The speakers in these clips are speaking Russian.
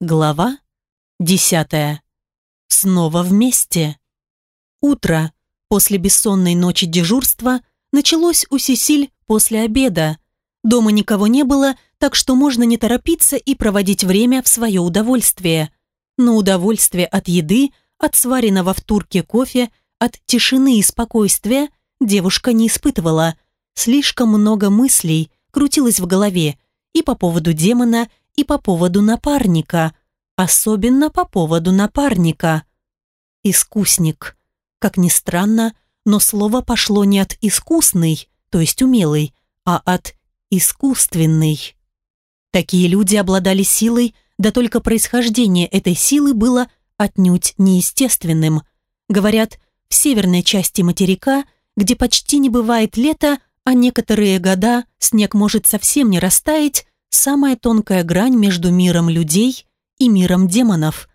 Глава десятая. Снова вместе. Утро после бессонной ночи дежурства началось у Сесиль после обеда. Дома никого не было, так что можно не торопиться и проводить время в свое удовольствие. Но удовольствие от еды, от сваренного в турке кофе, от тишины и спокойствия девушка не испытывала. Слишком много мыслей крутилось в голове и по поводу демона, и по поводу напарника. Особенно по поводу напарника. Искусник. Как ни странно, но слово пошло не от искусный, то есть умелый, а от искусственный. Такие люди обладали силой, да только происхождение этой силы было отнюдь неестественным. Говорят, в северной части материка, где почти не бывает лета, а некоторые года снег может совсем не растаять, самая тонкая грань между миром людей и миром демонов.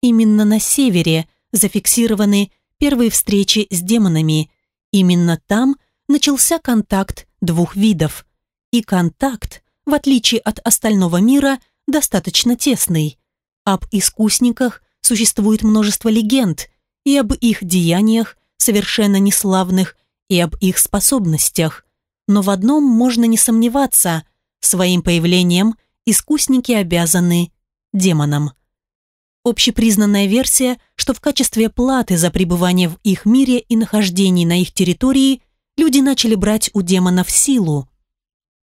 Именно на севере зафиксированы первые встречи с демонами. Именно там начался контакт двух видов. И контакт, в отличие от остального мира, достаточно тесный. Об искусниках существует множество легенд, и об их деяниях, совершенно неславных, и об их способностях. Но в одном можно не сомневаться – своим появлением искусники обязаны демонам. Общепризнанная версия, что в качестве платы за пребывание в их мире и нахождение на их территории люди начали брать у демонов силу.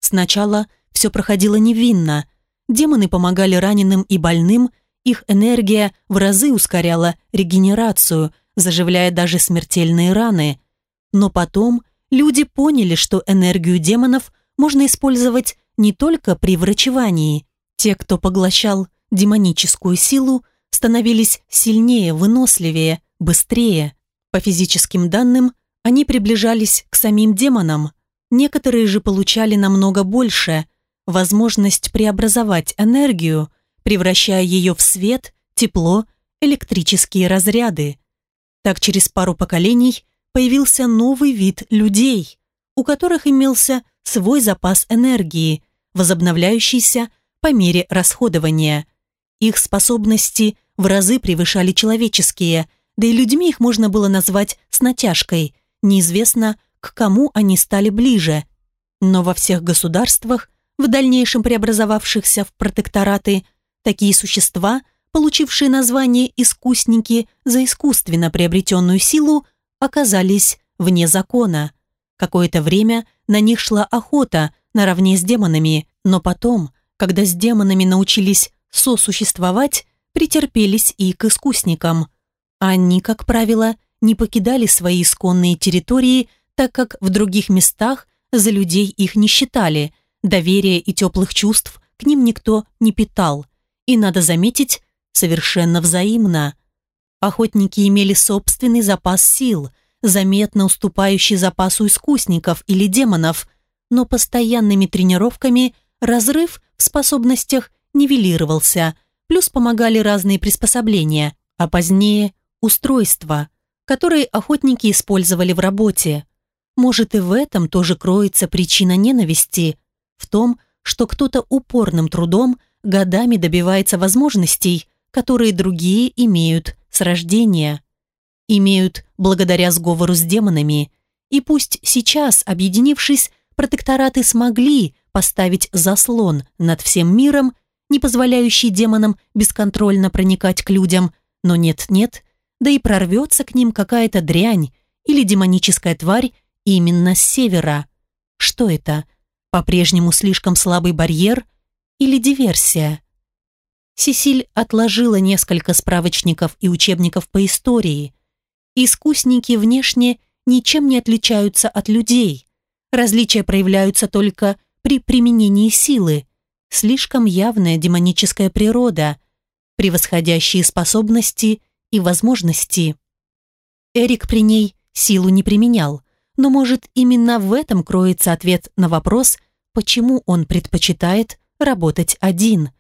Сначала все проходило невинно. Демоны помогали раненым и больным, их энергия в разы ускоряла регенерацию, заживляя даже смертельные раны. Но потом люди поняли, что энергию демонов можно использовать не только при врачевании. Те, кто поглощал демоническую силу, становились сильнее, выносливее, быстрее. По физическим данным, они приближались к самим демонам. Некоторые же получали намного больше, возможность преобразовать энергию, превращая ее в свет, тепло, электрические разряды. Так через пару поколений появился новый вид людей, у которых имелся свой запас энергии, возобновляющийся по мере расходования. Их способности в разы превышали человеческие, да и людьми их можно было назвать с натяжкой. Неизвестно, к кому они стали ближе. Но во всех государствах, в дальнейшем преобразовавшихся в протектораты, такие существа, получившие название «искусники» за искусственно приобретенную силу, оказались вне закона. Какое-то время на них шла охота наравне с демонами, но потом, когда с демонами научились сосуществовать, претерпелись и к искусникам. Они, как правило, не покидали свои исконные территории, так как в других местах за людей их не считали, доверия и теплых чувств к ним никто не питал. И, надо заметить, совершенно взаимно. Охотники имели собственный запас сил, заметно уступающий запасу искусников или демонов, но постоянными тренировками разрыв в способностях нивелировался, плюс помогали разные приспособления, а позднее – устройства, которые охотники использовали в работе. Может и в этом тоже кроется причина ненависти, в том, что кто-то упорным трудом годами добивается возможностей, которые другие имеют с рождения. Имеют благодаря сговору с демонами, и пусть сейчас, объединившись, протектораты смогли поставить заслон над всем миром, не позволяющий демонам бесконтрольно проникать к людям, но нет-нет, да и прорвется к ним какая-то дрянь или демоническая тварь именно с севера. Что это? По-прежнему слишком слабый барьер или диверсия? Сесиль отложила несколько справочников и учебников по истории. Искусники внешне ничем не отличаются от людей. Различия проявляются только при применении силы. Слишком явная демоническая природа, превосходящие способности и возможности. Эрик при ней силу не применял, но, может, именно в этом кроется ответ на вопрос, почему он предпочитает работать один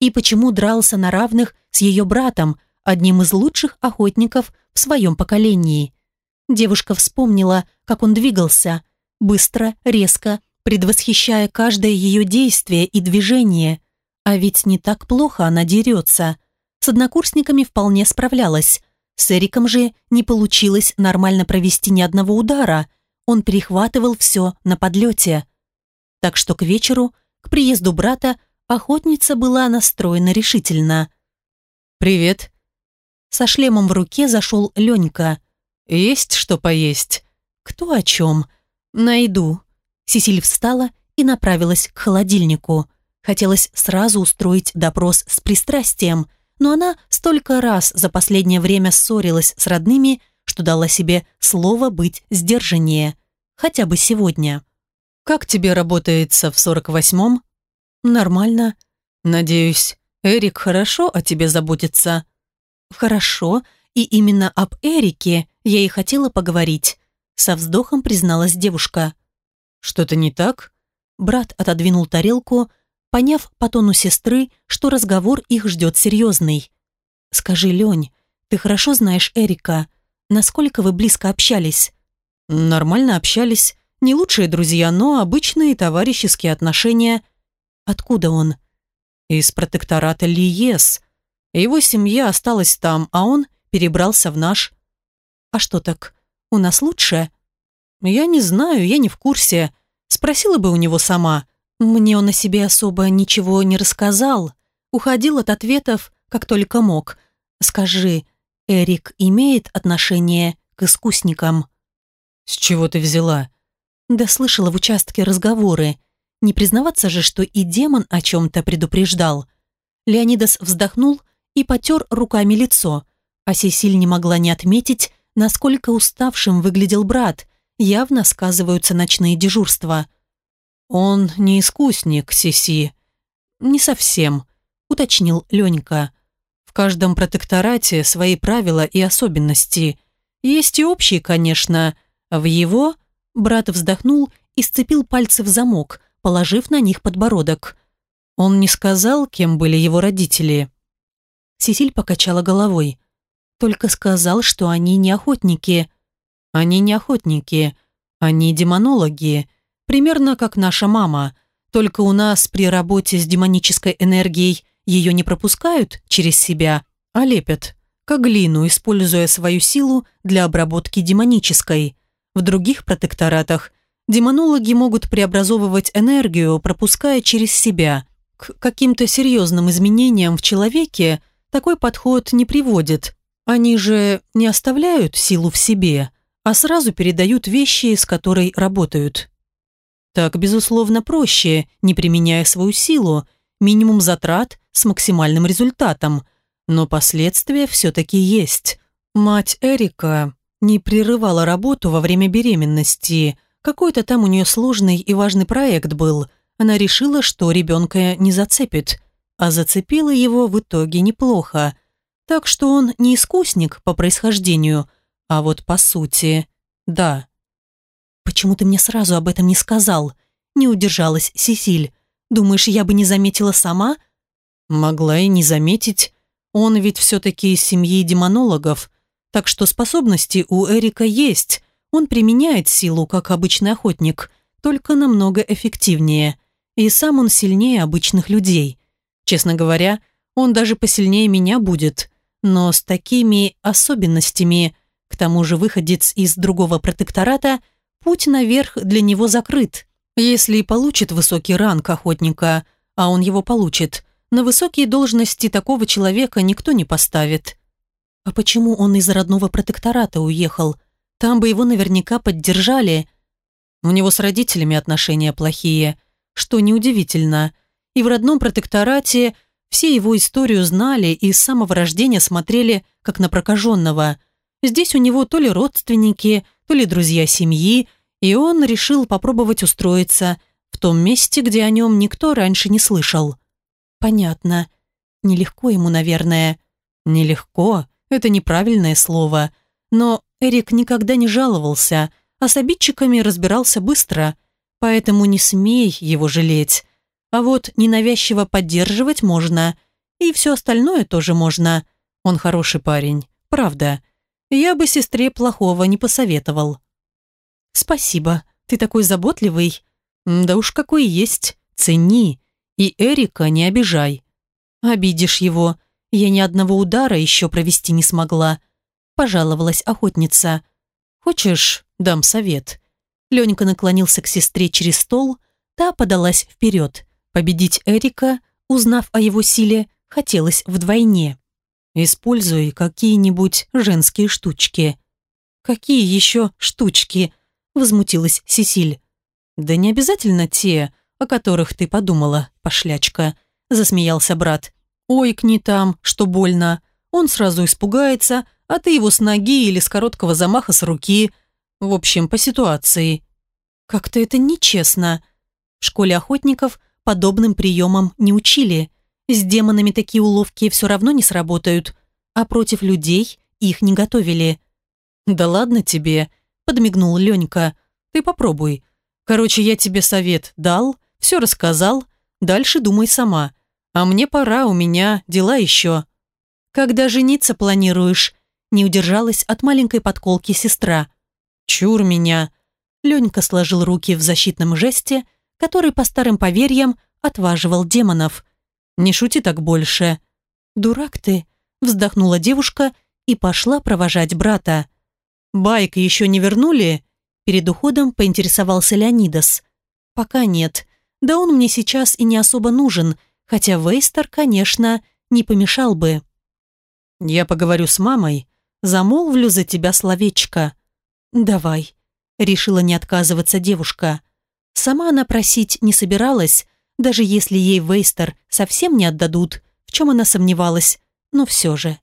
и почему дрался на равных с ее братом, одним из лучших охотников в своем поколении. Девушка вспомнила, как он двигался – быстро, резко, предвосхищая каждое ее действие и движение. А ведь не так плохо она дерется. С однокурсниками вполне справлялась. С Эриком же не получилось нормально провести ни одного удара. Он перехватывал все на подлете. Так что к вечеру, к приезду брата, охотница была настроена решительно. «Привет». Со шлемом в руке зашел Ленька. «Есть что поесть?» «Кто о чем?» «Найду». Сесиль встала и направилась к холодильнику. Хотелось сразу устроить допрос с пристрастием, но она столько раз за последнее время ссорилась с родными, что дала себе слово быть сдержаннее. Хотя бы сегодня. «Как тебе работается в 48-м?» «Нормально». «Надеюсь, Эрик хорошо о тебе заботится?» «Хорошо, и именно об Эрике я и хотела поговорить», со вздохом призналась девушка. «Что-то не так?» Брат отодвинул тарелку, поняв по тону сестры, что разговор их ждет серьезный. «Скажи, Лень, ты хорошо знаешь Эрика? Насколько вы близко общались?» «Нормально общались. Не лучшие друзья, но обычные товарищеские отношения». «Откуда он?» «Из протектората Лиес. Его семья осталась там, а он перебрался в наш». «А что так? У нас лучше?» «Я не знаю, я не в курсе. Спросила бы у него сама». Мне он о себе особо ничего не рассказал. Уходил от ответов, как только мог. Скажи, Эрик имеет отношение к искусникам? С чего ты взяла? Да слышала в участке разговоры. Не признаваться же, что и демон о чем-то предупреждал. Леонидас вздохнул и потер руками лицо, а Сесиль не могла не отметить, насколько уставшим выглядел брат, явно сказываются ночные дежурства. «Он не искусник, Сиси». «Не совсем», — уточнил Ленька. «В каждом протекторате свои правила и особенности. Есть и общие, конечно. В его...» Брат вздохнул и сцепил пальцы в замок, положив на них подбородок. Он не сказал, кем были его родители. Сесиль покачала головой. Только сказал, что они не охотники. Они не охотники, они демонологи Примерно как наша мама. Только у нас при работе с демонической энергией ее не пропускают через себя, а лепят, как глину, используя свою силу для обработки демонической. В других протекторатах демонологи могут преобразовывать энергию, пропуская через себя. К каким-то серьезным изменениям в человеке такой подход не приводит. Они же не оставляют силу в себе, а сразу передают вещи, с которой работают. Так, безусловно, проще, не применяя свою силу, минимум затрат с максимальным результатом. Но последствия все-таки есть. Мать Эрика не прерывала работу во время беременности. Какой-то там у нее сложный и важный проект был. Она решила, что ребенка не зацепит. А зацепила его в итоге неплохо. Так что он не искусник по происхождению, а вот по сути, да. «Почему ты мне сразу об этом не сказал?» Не удержалась Сесиль. «Думаешь, я бы не заметила сама?» «Могла и не заметить. Он ведь все-таки из семьи демонологов. Так что способности у Эрика есть. Он применяет силу, как обычный охотник, только намного эффективнее. И сам он сильнее обычных людей. Честно говоря, он даже посильнее меня будет. Но с такими особенностями, к тому же выходец из другого протектората – Путь наверх для него закрыт. Если и получит высокий ранг охотника, а он его получит, на высокие должности такого человека никто не поставит. А почему он из родного протектората уехал? Там бы его наверняка поддержали. У него с родителями отношения плохие, что неудивительно. И в родном протекторате все его историю знали и с самого рождения смотрели как на прокаженного. Здесь у него то ли родственники, то ли друзья семьи, и он решил попробовать устроиться в том месте, где о нем никто раньше не слышал. Понятно. Нелегко ему, наверное. Нелегко – это неправильное слово. Но Эрик никогда не жаловался, а с обидчиками разбирался быстро, поэтому не смей его жалеть. А вот ненавязчиво поддерживать можно, и все остальное тоже можно. Он хороший парень, правда. Я бы сестре плохого не посоветовал. «Спасибо, ты такой заботливый». «Да уж какой есть, цени. И Эрика не обижай. Обидишь его. Я ни одного удара еще провести не смогла. Пожаловалась охотница. Хочешь, дам совет? Ленька наклонился к сестре через стол, та подалась вперед. Победить Эрика, узнав о его силе, хотелось вдвойне. Используй какие-нибудь женские штучки. Какие еще штучки? Возмутилась Сесиль. Да не обязательно те, о которых ты подумала, пошлячка. Засмеялся брат. Ой, к не там, что больно. Он сразу испугается, а ты его с ноги или с короткого замаха с руки. В общем, по ситуации. Как-то это нечестно. В школе охотников подобным приемам не учили. С демонами такие уловки все равно не сработают, а против людей их не готовили. «Да ладно тебе», – подмигнул Ленька. «Ты попробуй. Короче, я тебе совет дал, все рассказал, дальше думай сама. А мне пора, у меня дела еще». «Когда жениться планируешь?» Не удержалась от маленькой подколки сестра. «Чур меня!» Ленька сложил руки в защитном жесте – который, по старым поверьям, отваживал демонов. «Не шути так больше». «Дурак ты», – вздохнула девушка и пошла провожать брата. «Байк еще не вернули?» Перед уходом поинтересовался Леонидас. «Пока нет. Да он мне сейчас и не особо нужен, хотя Вейстер, конечно, не помешал бы». «Я поговорю с мамой, замолвлю за тебя словечко». «Давай», — решила не отказываться девушка. Сама она просить не собиралась, даже если ей Вейстер совсем не отдадут, в чем она сомневалась, но все же.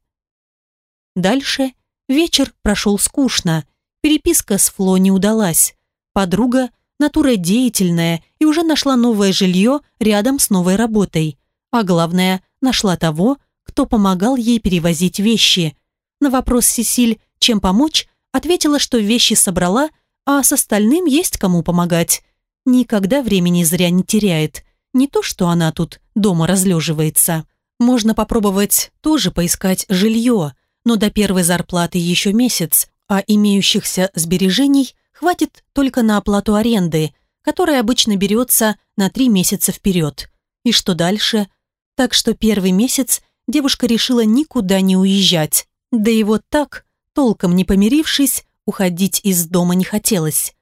Дальше вечер прошел скучно, переписка с Фло не удалась. Подруга, натура деятельная и уже нашла новое жилье рядом с новой работой. А главное, нашла того, кто помогал ей перевозить вещи. На вопрос Сесиль, чем помочь, ответила, что вещи собрала, а с остальным есть кому помогать никогда времени зря не теряет. Не то, что она тут дома разлеживается. Можно попробовать тоже поискать жилье, но до первой зарплаты еще месяц, а имеющихся сбережений хватит только на оплату аренды, которая обычно берется на три месяца вперед. И что дальше? Так что первый месяц девушка решила никуда не уезжать. Да и вот так, толком не помирившись, уходить из дома не хотелось.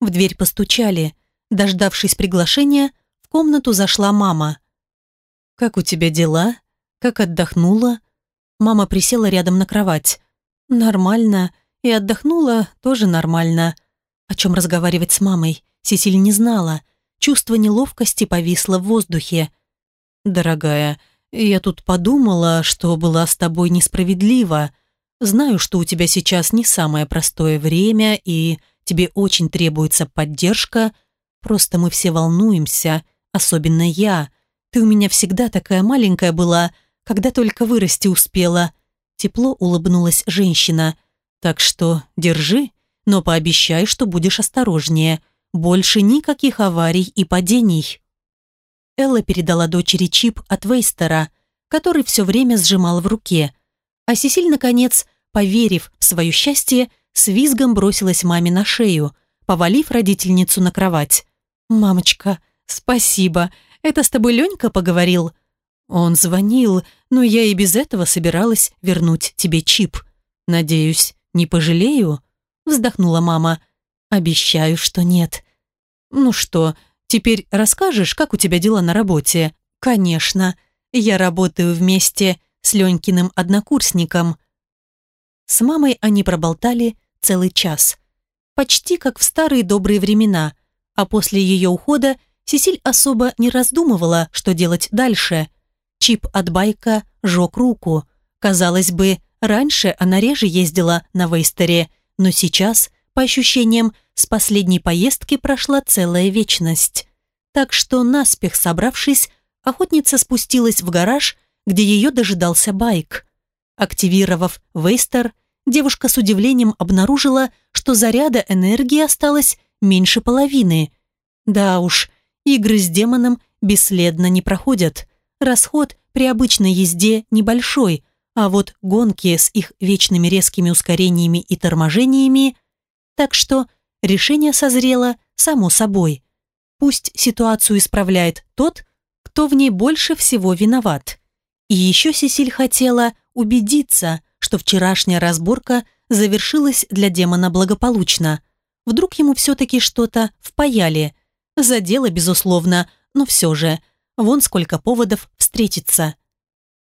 В дверь постучали – Дождавшись приглашения, в комнату зашла мама. «Как у тебя дела? Как отдохнула?» Мама присела рядом на кровать. «Нормально. И отдохнула тоже нормально». О чем разговаривать с мамой Сесиль не знала. Чувство неловкости повисло в воздухе. «Дорогая, я тут подумала, что была с тобой несправедлива. Знаю, что у тебя сейчас не самое простое время, и тебе очень требуется поддержка, Просто мы все волнуемся, особенно я. Ты у меня всегда такая маленькая была, когда только вырасти успела». Тепло улыбнулась женщина. «Так что держи, но пообещай, что будешь осторожнее. Больше никаких аварий и падений». Элла передала дочери чип от Вейстера, который все время сжимал в руке. А Сесиль, наконец, поверив в свое счастье, с визгом бросилась маме на шею, повалив родительницу на кровать. «Мамочка, спасибо. Это с тобой Ленька поговорил?» «Он звонил, но я и без этого собиралась вернуть тебе чип. Надеюсь, не пожалею?» Вздохнула мама. «Обещаю, что нет». «Ну что, теперь расскажешь, как у тебя дела на работе?» «Конечно. Я работаю вместе с Ленькиным однокурсником». С мамой они проболтали целый час. Почти как в старые добрые времена – а после ее ухода Сесиль особо не раздумывала, что делать дальше. Чип от байка жег руку. Казалось бы, раньше она реже ездила на Вейстере, но сейчас, по ощущениям, с последней поездки прошла целая вечность. Так что, наспех собравшись, охотница спустилась в гараж, где ее дожидался байк. Активировав Вейстер, девушка с удивлением обнаружила, что заряда энергии осталось меньше половины. Да уж, игры с демоном бесследно не проходят. Расход при обычной езде небольшой, а вот гонки с их вечными резкими ускорениями и торможениями... Так что решение созрело само собой. Пусть ситуацию исправляет тот, кто в ней больше всего виноват. И еще Сесиль хотела убедиться, что вчерашняя разборка завершилась для демона благополучно. Вдруг ему все-таки что-то впаяли. Задело, безусловно, но все же. Вон сколько поводов встретиться.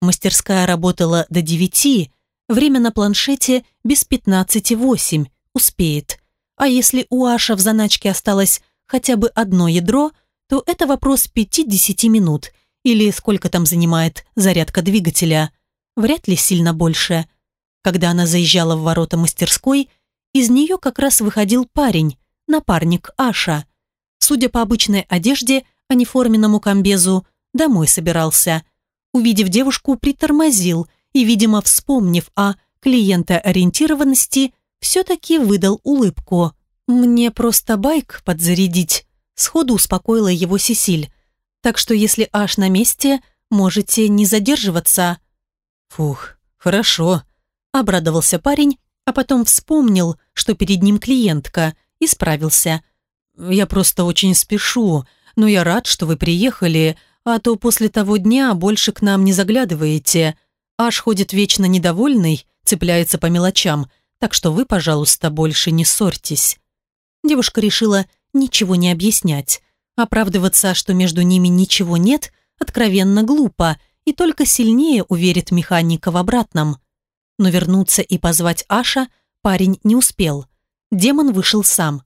Мастерская работала до девяти, время на планшете без пятнадцати восемь, успеет. А если у Аша в заначке осталось хотя бы одно ядро, то это вопрос пяти-десяти минут, или сколько там занимает зарядка двигателя. Вряд ли сильно больше. Когда она заезжала в ворота мастерской, из нее как раз выходил парень, напарник Аша. Судя по обычной одежде, а не форменному комбезу, домой собирался. Увидев девушку, притормозил и, видимо, вспомнив о клиентоориентированности, все-таки выдал улыбку. «Мне просто байк подзарядить», — сходу успокоила его Сесиль. «Так что если аж на месте, можете не задерживаться». «Фух, хорошо», — обрадовался парень, а потом вспомнил, что перед ним клиентка, и справился. «Я просто очень спешу, но я рад, что вы приехали, а то после того дня больше к нам не заглядываете. Аж ходит вечно недовольный, цепляется по мелочам, так что вы, пожалуйста, больше не ссорьтесь». Девушка решила ничего не объяснять. Оправдываться, что между ними ничего нет, откровенно глупо и только сильнее уверит механика в обратном. Но вернуться и позвать Аша парень не успел. Демон вышел сам.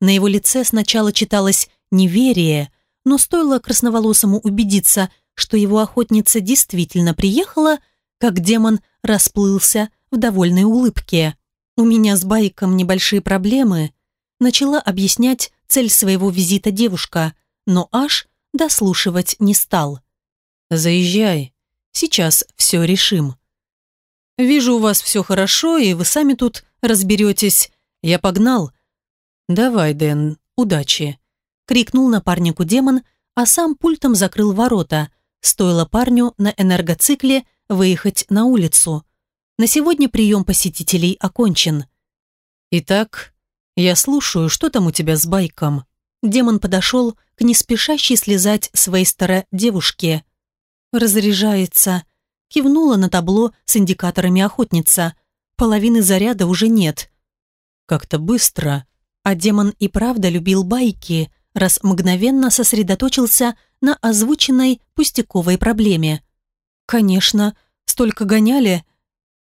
На его лице сначала читалось неверие, но стоило красноволосому убедиться, что его охотница действительно приехала, как демон расплылся в довольной улыбке. «У меня с Байком небольшие проблемы», начала объяснять цель своего визита девушка, но аж дослушивать не стал. «Заезжай, сейчас все решим». «Вижу, у вас все хорошо, и вы сами тут разберетесь. Я погнал». «Давай, Дэн, удачи», крикнул напарнику демон, а сам пультом закрыл ворота. Стоило парню на энергоцикле выехать на улицу. На сегодня прием посетителей окончен. «Итак, я слушаю, что там у тебя с байком?» Демон подошел к неспешащей слезать с Вейстера девушке. «Разряжается», кивнула на табло с индикаторами охотница. Половины заряда уже нет. Как-то быстро. А демон и правда любил байки, раз мгновенно сосредоточился на озвученной пустяковой проблеме. «Конечно, столько гоняли?»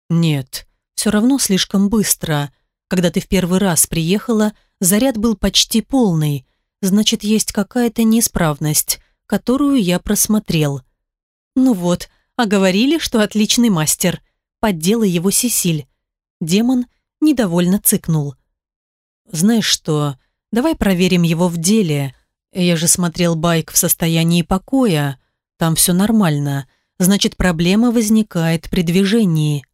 «Нет, все равно слишком быстро. Когда ты в первый раз приехала, заряд был почти полный, значит, есть какая-то неисправность, которую я просмотрел». «Ну вот, а говорили, что отличный мастер», поддела его Сесиль. Демон недовольно цыкнул. «Знаешь что, Давай проверим его в деле. Я же смотрел байк в состоянии покоя. Там все нормально. Значит, проблема возникает при движении.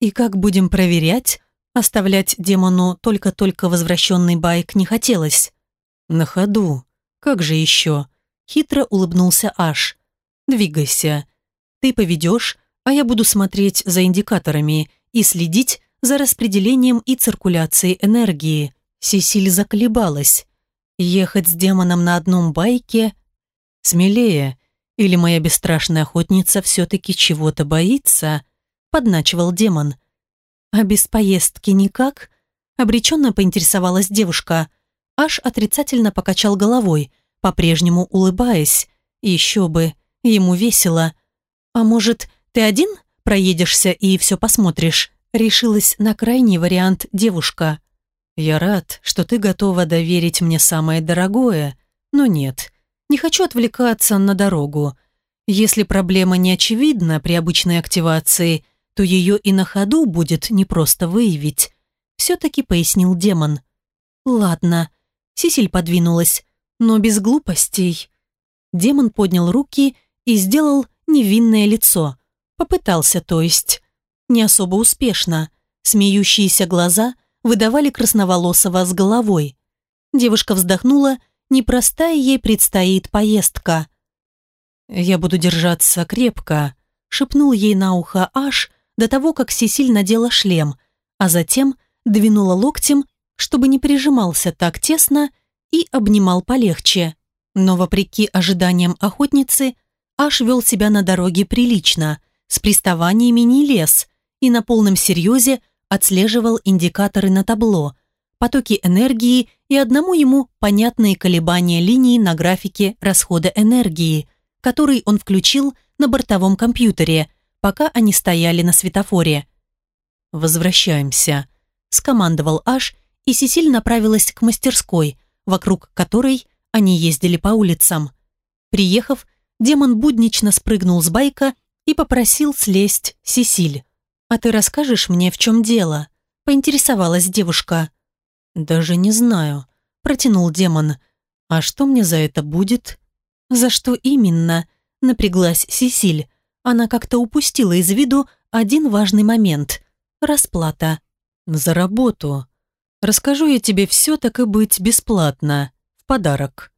И как будем проверять? Оставлять демону только-только возвращенный байк не хотелось. На ходу. Как же еще? Хитро улыбнулся Аш. Двигайся. Ты поведешь, а я буду смотреть за индикаторами и следить за распределением и циркуляцией энергии. Сесиль заколебалась. Ехать с демоном на одном байке? Смелее. Или моя бесстрашная охотница все-таки чего-то боится? Подначивал демон. А без поездки никак? Обреченно поинтересовалась девушка. Аж отрицательно покачал головой, по-прежнему улыбаясь. Еще бы, ему весело. А может, ты один проедешься и все посмотришь? Решилась на крайний вариант девушка. «Я рад, что ты готова доверить мне самое дорогое, но нет, не хочу отвлекаться на дорогу. Если проблема не очевидна при обычной активации, то ее и на ходу будет непросто выявить», все-таки пояснил демон. «Ладно», Сисиль подвинулась, но без глупостей. Демон поднял руки и сделал невинное лицо. Попытался, то есть. Не особо успешно. Смеющиеся глаза выдавали красноволосого с головой. Девушка вздохнула, непростая ей предстоит поездка. «Я буду держаться крепко», — шепнул ей на ухо Аш до того, как Сесиль надела шлем, а затем двинула локтем, чтобы не прижимался так тесно и обнимал полегче. Но, вопреки ожиданиям охотницы, Аш вел себя на дороге прилично, с приставаниями не лез и на полном серьезе отслеживал индикаторы на табло, потоки энергии и одному ему понятные колебания линий на графике расхода энергии, который он включил на бортовом компьютере, пока они стояли на светофоре. «Возвращаемся», – скомандовал Аш, и Сесиль направилась к мастерской, вокруг которой они ездили по улицам. Приехав, демон буднично спрыгнул с байка и попросил слезть Сесиль. «А ты расскажешь мне, в чем дело?» – поинтересовалась девушка. «Даже не знаю», – протянул демон. «А что мне за это будет?» «За что именно?» – напряглась Сесиль. Она как-то упустила из виду один важный момент – расплата. «За работу. Расскажу я тебе все так и быть бесплатно. В подарок».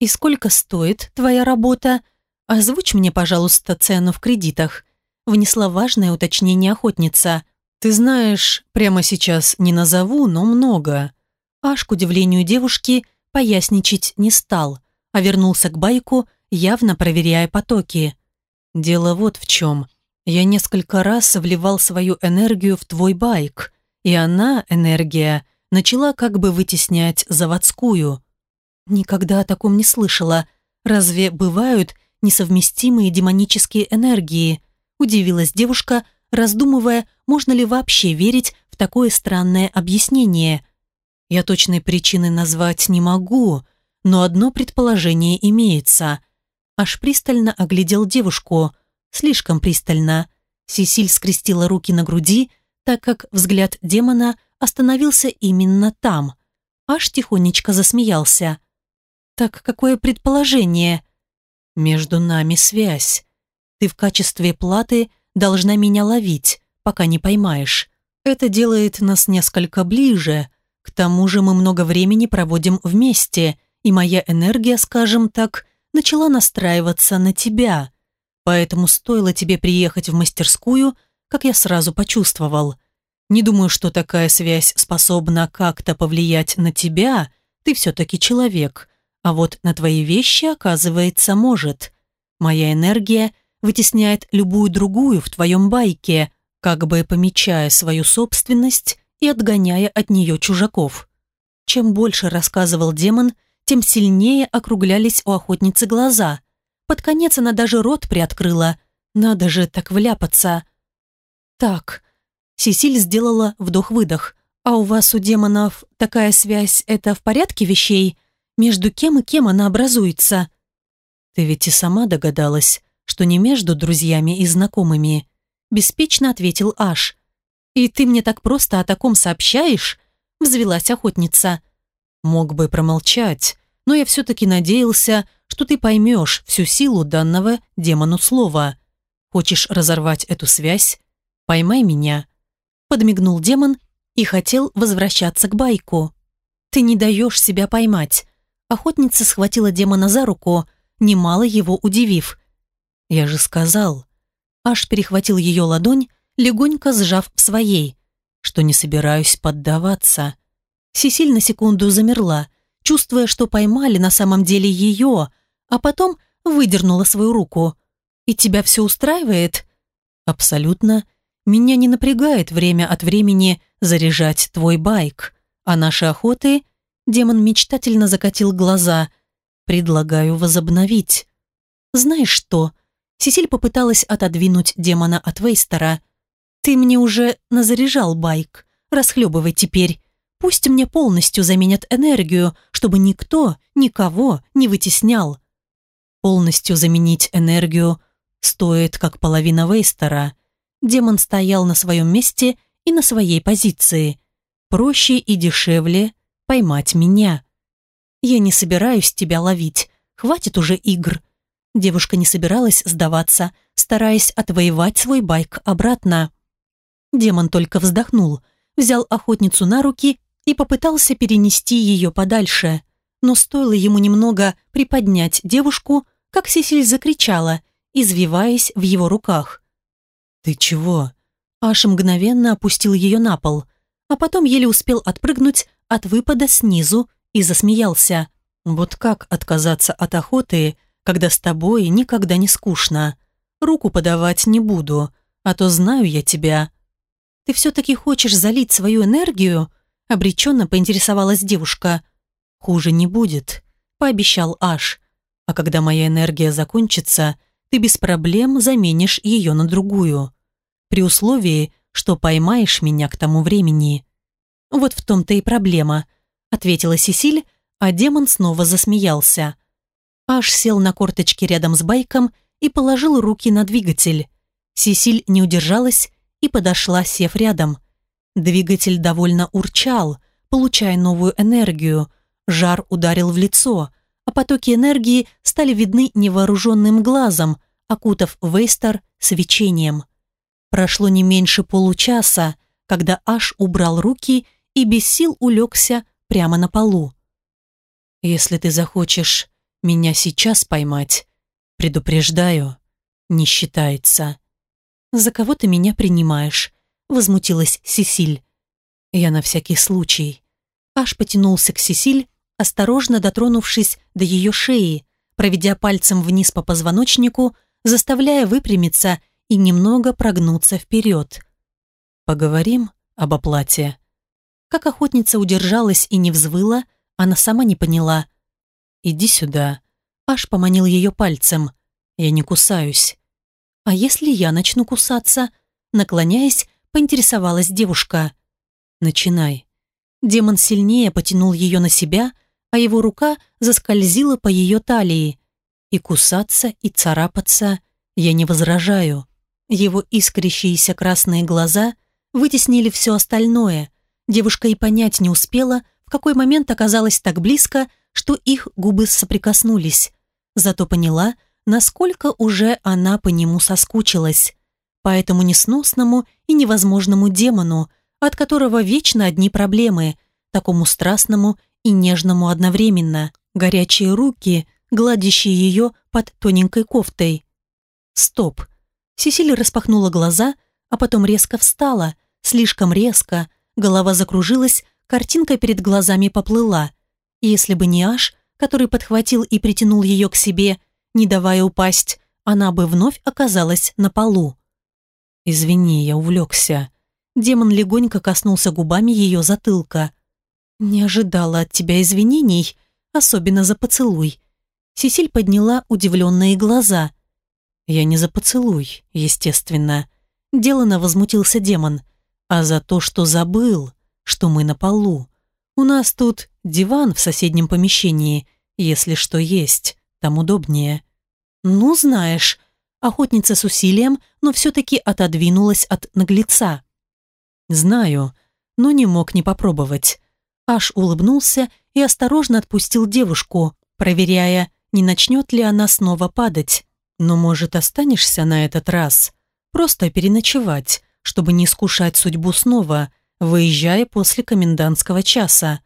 «И сколько стоит твоя работа? Озвучь мне, пожалуйста, цену в кредитах», – внесла важное уточнение охотница. «Ты знаешь, прямо сейчас не назову, но много». Аж, к удивлению девушки, поясничать не стал, а вернулся к байку, явно проверяя потоки. Дело вот в чем. Я несколько раз вливал свою энергию в твой байк, и она, энергия, начала как бы вытеснять заводскую. Никогда о таком не слышала. Разве бывают несовместимые демонические энергии? Удивилась девушка, раздумывая, можно ли вообще верить в такое странное объяснение. Я точной причины назвать не могу, но одно предположение имеется. Аж пристально оглядел девушку. Слишком пристально. Сесиль скрестила руки на груди, так как взгляд демона остановился именно там. Аж тихонечко засмеялся. «Так какое предположение?» «Между нами связь. Ты в качестве платы должна меня ловить, пока не поймаешь. Это делает нас несколько ближе. К тому же мы много времени проводим вместе, и моя энергия, скажем так, начала настраиваться на тебя. Поэтому стоило тебе приехать в мастерскую, как я сразу почувствовал. Не думаю, что такая связь способна как-то повлиять на тебя, ты все-таки человек, а вот на твои вещи, оказывается, может. Моя энергия вытесняет любую другую в твоем байке, как бы помечая свою собственность и отгоняя от нее чужаков. Чем больше рассказывал демон, тем сильнее округлялись у охотницы глаза. Под конец она даже рот приоткрыла. Надо же так вляпаться. «Так», — Сесиль сделала вдох-выдох. «А у вас, у демонов, такая связь — это в порядке вещей? Между кем и кем она образуется?» «Ты ведь и сама догадалась, что не между друзьями и знакомыми», — беспечно ответил Аш. «И ты мне так просто о таком сообщаешь?» — взвелась охотница. Мог бы промолчать, но я все-таки надеялся, что ты поймешь всю силу данного демону слова. Хочешь разорвать эту связь? Поймай меня». Подмигнул демон и хотел возвращаться к байку. «Ты не даешь себя поймать». Охотница схватила демона за руку, немало его удивив. «Я же сказал». Аж перехватил ее ладонь, легонько сжав в своей, что не собираюсь поддаваться. Сесиль на секунду замерла, чувствуя, что поймали на самом деле ее, а потом выдернула свою руку. «И тебя все устраивает?» «Абсолютно. Меня не напрягает время от времени заряжать твой байк, а наши охоты...» Демон мечтательно закатил глаза. «Предлагаю возобновить». «Знаешь что?» Сесиль попыталась отодвинуть демона от Вейстера. «Ты мне уже назаряжал байк. Расхлебывай теперь. Пусть мне полностью заменят энергию, чтобы никто никого не вытеснял. Полностью заменить энергию стоит как половина Вейстера. Демон стоял на своем месте и на своей позиции. Проще и дешевле поймать меня. Я не собираюсь тебя ловить. Хватит уже игр. Девушка не собиралась сдаваться, стараясь отвоевать свой байк обратно. Демон только вздохнул, взял охотницу на руки и попытался перенести ее подальше. Но стоило ему немного приподнять девушку, как Сесиль закричала, извиваясь в его руках. «Ты чего?» Аш мгновенно опустил ее на пол, а потом еле успел отпрыгнуть от выпада снизу и засмеялся. «Вот как отказаться от охоты, когда с тобой никогда не скучно. Руку подавать не буду, а то знаю я тебя». «Ты все-таки хочешь залить свою энергию?» обреченно поинтересовалась девушка. «Хуже не будет», — пообещал Аш. «А когда моя энергия закончится, ты без проблем заменишь ее на другую. При условии, что поймаешь меня к тому времени». «Вот в том-то и проблема», — ответила Сесиль, а демон снова засмеялся. Аш сел на корточки рядом с байком и положил руки на двигатель. Сесиль не удержалась и подошла, сев рядом. Двигатель довольно урчал, получая новую энергию. Жар ударил в лицо, а потоки энергии стали видны невооруженным глазом, окутав Вейстер свечением. Прошло не меньше получаса, когда Аш убрал руки и без сил улегся прямо на полу. «Если ты захочешь меня сейчас поймать, предупреждаю, не считается». «За кого ты меня принимаешь?» возмутилась Сесиль. Я на всякий случай. Аш потянулся к Сесиль, осторожно дотронувшись до ее шеи, проведя пальцем вниз по позвоночнику, заставляя выпрямиться и немного прогнуться вперед. «Поговорим об оплате». Как охотница удержалась и не взвыла, она сама не поняла. «Иди сюда». Аш поманил ее пальцем. «Я не кусаюсь». «А если я начну кусаться?» Наклоняясь, поинтересовалась девушка. «Начинай». Демон сильнее потянул ее на себя, а его рука заскользила по ее талии. И кусаться, и царапаться я не возражаю. Его искрящиеся красные глаза вытеснили все остальное. Девушка и понять не успела, в какой момент оказалась так близко, что их губы соприкоснулись. Зато поняла, насколько уже она по нему соскучилась по этому несносному и невозможному демону, от которого вечно одни проблемы, такому страстному и нежному одновременно, горячие руки, гладящие ее под тоненькой кофтой. Стоп. Сесилия распахнула глаза, а потом резко встала, слишком резко, голова закружилась, картинка перед глазами поплыла. Если бы не Аш, который подхватил и притянул ее к себе, не давая упасть, она бы вновь оказалась на полу. «Извини, я увлекся». Демон легонько коснулся губами ее затылка. «Не ожидала от тебя извинений, особенно за поцелуй». Сесиль подняла удивленные глаза. «Я не за поцелуй, естественно». Делано возмутился демон. «А за то, что забыл, что мы на полу. У нас тут диван в соседнем помещении, если что есть, там удобнее». «Ну, знаешь», Охотница с усилием, но все-таки отодвинулась от наглеца. «Знаю, но не мог не попробовать». Аш улыбнулся и осторожно отпустил девушку, проверяя, не начнет ли она снова падать. «Но, может, останешься на этот раз? Просто переночевать, чтобы не искушать судьбу снова, выезжая после комендантского часа».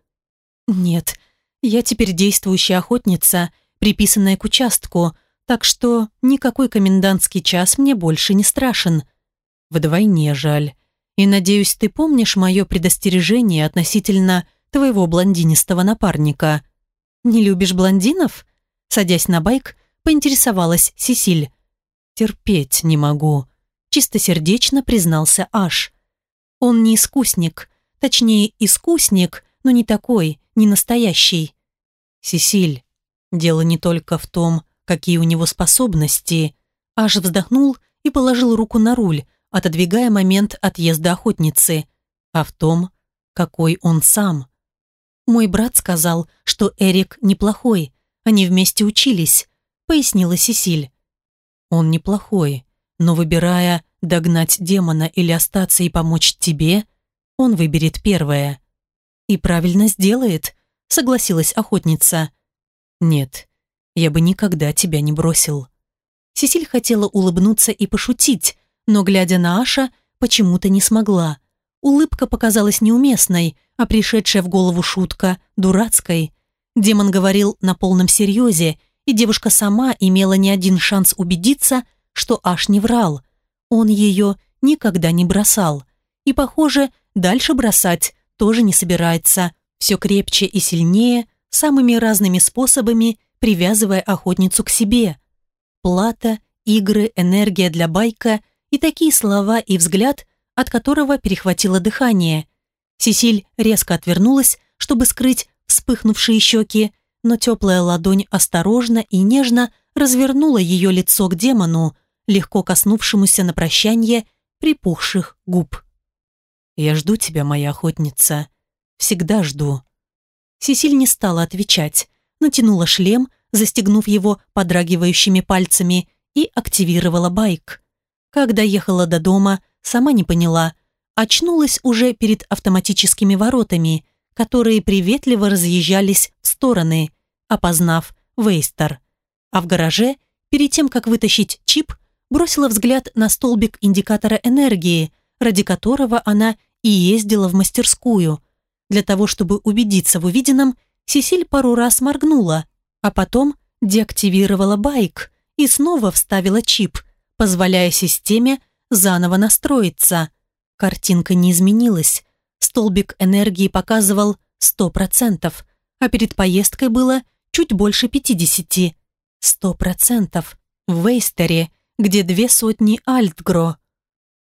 «Нет, я теперь действующая охотница, приписанная к участку, так что никакой комендантский час мне больше не страшен. Вдвойне жаль. И надеюсь, ты помнишь мое предостережение относительно твоего блондинистого напарника. Не любишь блондинов? Садясь на байк, поинтересовалась Сесиль. Терпеть не могу. Чистосердечно признался Аш. Он не искусник. Точнее, искусник, но не такой, не настоящий. Сесиль, дело не только в том, какие у него способности. Аж вздохнул и положил руку на руль, отодвигая момент отъезда охотницы, а в том, какой он сам. «Мой брат сказал, что Эрик неплохой, они вместе учились», пояснила Сесиль. «Он неплохой, но выбирая догнать демона или остаться и помочь тебе, он выберет первое». «И правильно сделает», согласилась охотница. «Нет, я бы никогда тебя не бросил». Сесиль хотела улыбнуться и пошутить, но, глядя на Аша, почему-то не смогла. Улыбка показалась неуместной, а пришедшая в голову шутка – дурацкой. Демон говорил на полном серьезе, и девушка сама имела не один шанс убедиться, что Аш не врал. Он ее никогда не бросал. И, похоже, дальше бросать тоже не собирается. Все крепче и сильнее, самыми разными способами привязывая охотницу к себе. Плата, игры, энергия для байка и такие слова и взгляд, от которого перехватило дыхание. Сесиль резко отвернулась, чтобы скрыть вспыхнувшие щеки, но теплая ладонь осторожно и нежно развернула ее лицо к демону, легко коснувшемуся на прощание припухших губ. «Я жду тебя, моя охотница. Всегда жду». Сесиль не стала отвечать, натянула шлем, застегнув его подрагивающими пальцами, и активировала байк. Когда ехала до дома, сама не поняла. Очнулась уже перед автоматическими воротами, которые приветливо разъезжались в стороны, опознав Вейстер. А в гараже, перед тем, как вытащить чип, бросила взгляд на столбик индикатора энергии, ради которого она и ездила в мастерскую. Для того, чтобы убедиться в увиденном, Сесиль пару раз моргнула, а потом деактивировала байк и снова вставила чип, позволяя системе заново настроиться. Картинка не изменилась. Столбик энергии показывал 100%, а перед поездкой было чуть больше 50%. 100%. В Вейстере, где две сотни Альтгро.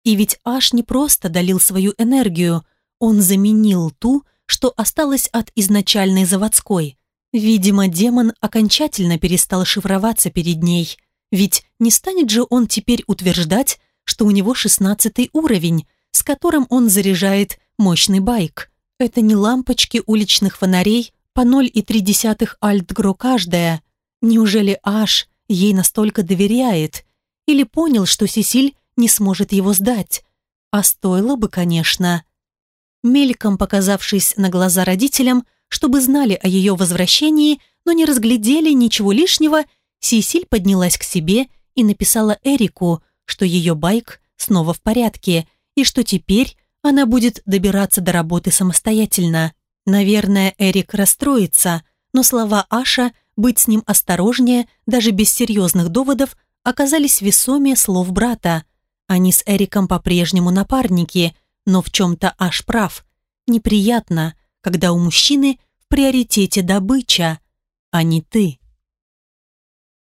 И ведь Аш не просто долил свою энергию, он заменил ту, что осталось от изначальной заводской. Видимо, демон окончательно перестал шифроваться перед ней, ведь не станет же он теперь утверждать, что у него шестнадцатый уровень, с которым он заряжает мощный байк. Это не лампочки уличных фонарей по 0,3 альтгро каждая. Неужели Аш ей настолько доверяет? Или понял, что Сесиль не сможет его сдать? А стоило бы, конечно мельком показавшись на глаза родителям, чтобы знали о ее возвращении, но не разглядели ничего лишнего, Сисиль поднялась к себе и написала Эрику, что ее байк снова в порядке и что теперь она будет добираться до работы самостоятельно. Наверное, Эрик расстроится, но слова Аша быть с ним осторожнее, даже без серьезных доводов, оказались весомее слов брата. Они с Эриком по-прежнему напарники – но в чем-то аж прав. Неприятно, когда у мужчины в приоритете добыча, а не ты.